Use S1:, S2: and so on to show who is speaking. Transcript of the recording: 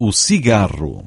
S1: o cigarro.